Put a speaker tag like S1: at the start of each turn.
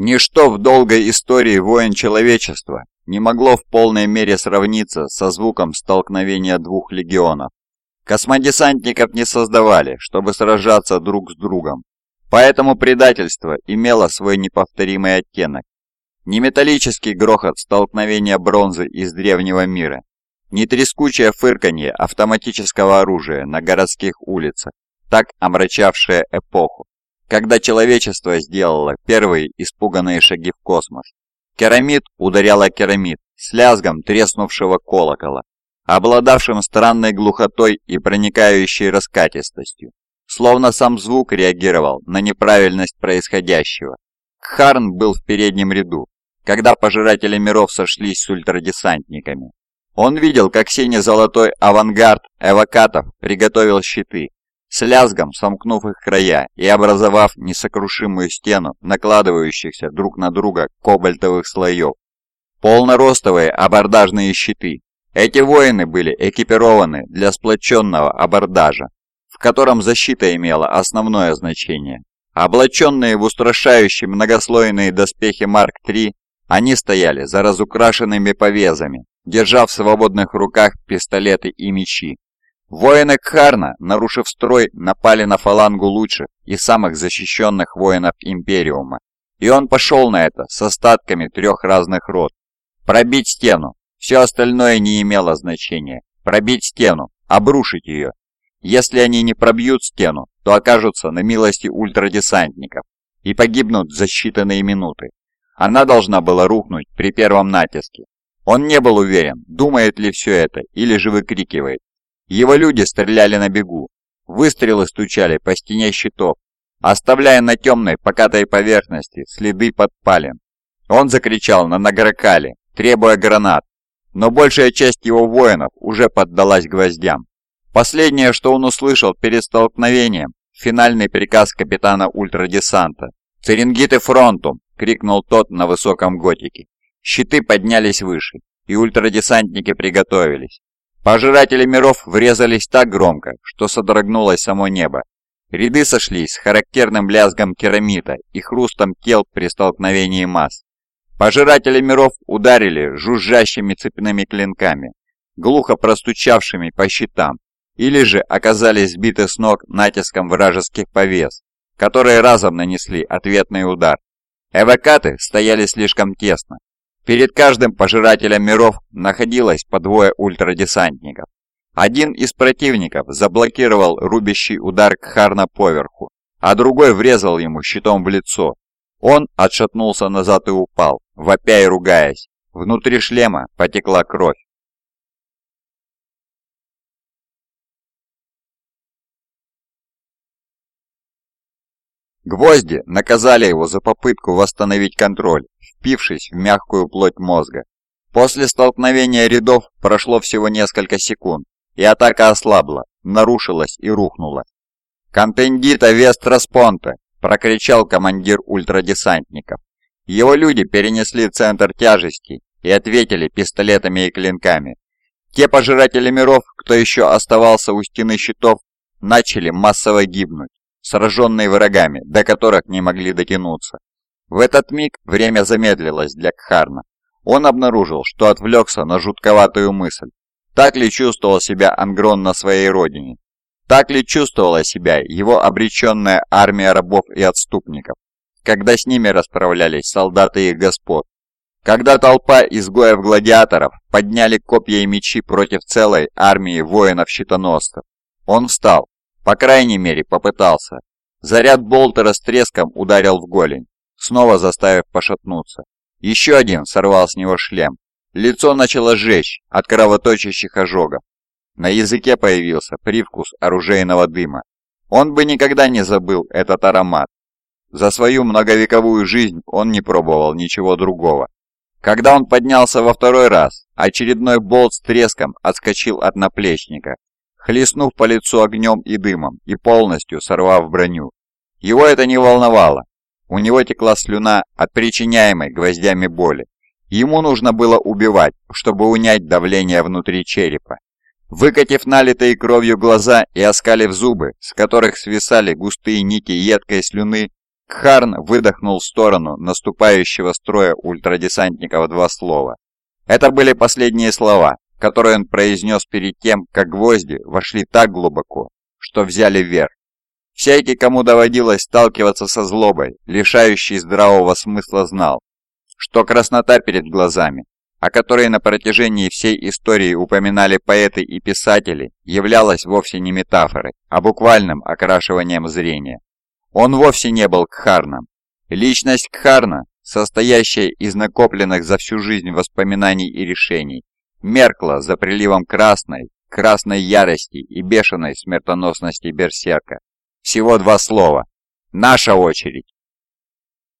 S1: Ничто в долгой истории войн человечества не могло в полной мере сравниться со звуком столкновения двух легионов. Космодесантников не создавали, чтобы сражаться друг с другом, поэтому предательство имело свой неповторимый оттенок. Не металлический грохот столкновения бронзы из древнего мира, не трескучее фырканье автоматического оружия на городских улицах, так омрачавшее эпоху, когда человечество сделало первые испуганные шаги в космос. Керамид ударяла керамид с лязгом треснувшего колокола, обладавшим странной глухотой и проникающей раскатистостью, словно сам звук реагировал на неправильность происходящего. Кхарн был в переднем ряду, когда пожиратели миров сошлись с ультрадесантниками. Он видел, как сине-золотой авангард эвокатов приготовил щиты, с лязгом сомкнув их края и образовав несокрушимую стену накладывающихся друг на друга кобальтовых слоев. Полноростовые абордажные щиты. Эти воины были экипированы для сплоченного абордажа, в котором защита имела основное значение. Облаченные в устрашающие многослойные доспехи Марк-3, они стояли за разукрашенными повезами, держа в свободных руках пистолеты и мечи. Воины Кхарна, нарушив строй, напали на фалангу лучших и самых защищенных воинов Империума. И он пошел на это с остатками трех разных род. Пробить стену. Все остальное не имело значения. Пробить стену. Обрушить ее. Если они не пробьют стену, то окажутся на милости ультрадесантников и погибнут за считанные минуты. Она должна была рухнуть при первом натиске. Он не был уверен, думает ли все это или же выкрикивает. Его люди стреляли на бегу. Выстрелы стучали по стене щитов, оставляя на темной покатой поверхности следы подпалин. Он закричал на Награкале, требуя гранат, но большая часть его воинов уже поддалась гвоздям. Последнее, что он услышал перед столкновением, финальный приказ капитана ультрадесанта. «Церингиты фронтум!» — крикнул тот на высоком готике. Щиты поднялись выше, и ультрадесантники приготовились. Пожиратели миров врезались так громко, что содрогнулось само небо. Ряды сошлись с характерным лязгом керамита и хрустом тел при столкновении масс. Пожиратели миров ударили жужжащими цепными клинками, глухо простучавшими по щитам, или же оказались сбиты с ног натиском вражеских повес, которые разом нанесли ответный удар. Эвокаты стояли слишком тесно, Перед каждым пожирателем миров находилось по двое ультрадесантников. Один из противников заблокировал рубящий удар Кхарна поверху, а другой врезал ему щитом в лицо. Он отшатнулся назад и упал, вопя и ругаясь. Внутри шлема потекла кровь. Гвозди наказали его за попытку восстановить контроль, впившись в мягкую плоть мозга. После столкновения рядов прошло всего несколько секунд, и атака ослабла, нарушилась и рухнула. «Контендита Вестраспонте!» – прокричал командир ультрадесантников. Его люди перенесли центр тяжести и ответили пистолетами и клинками. Те пожиратели миров, кто еще оставался у стены щитов, начали массово гибнуть сраженные врагами, до которых не могли дотянуться. В этот миг время замедлилось для Кхарна. Он обнаружил, что отвлекся на жутковатую мысль. Так ли чувствовал себя Ангрон на своей родине? Так ли чувствовала себя его обреченная армия рабов и отступников, когда с ними расправлялись солдаты их господ? Когда толпа изгоев-гладиаторов подняли копья и мечи против целой армии воинов-щитоносцев? Он встал, по крайней мере, попытался. Заряд болтера с треском ударил в голень, снова заставив пошатнуться. Еще один сорвал с него шлем. Лицо начало жечь от кровоточащих ожогов. На языке появился привкус оружейного дыма. Он бы никогда не забыл этот аромат. За свою многовековую жизнь он не пробовал ничего другого. Когда он поднялся во второй раз, очередной болт с треском отскочил от наплечника хлестнув по лицу огнем и дымом и полностью сорвав броню. Его это не волновало. У него текла слюна от причиняемой гвоздями боли. Ему нужно было убивать, чтобы унять давление внутри черепа. Выкатив налитые кровью глаза и оскалив зубы, с которых свисали густые нити едкой слюны, Кхарн выдохнул в сторону наступающего строя ультрадесантников два слова. Это были последние слова, которые он произнес перед тем, как гвозди вошли так глубоко, что взяли вверх. Всякий, кому доводилось сталкиваться со злобой, лишающей здравого смысла, знал, что краснота перед глазами, о которой на протяжении всей истории упоминали поэты и писатели, являлась вовсе не метафорой, а буквальным окрашиванием зрения. Он вовсе не был Кхарном. Личность Кхарна, состоящая из накопленных за всю жизнь воспоминаний и решений, меркла за приливом красной, красной ярости и бешеной смертоносности берсерка. Всего два слова. Наша очередь.